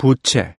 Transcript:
부채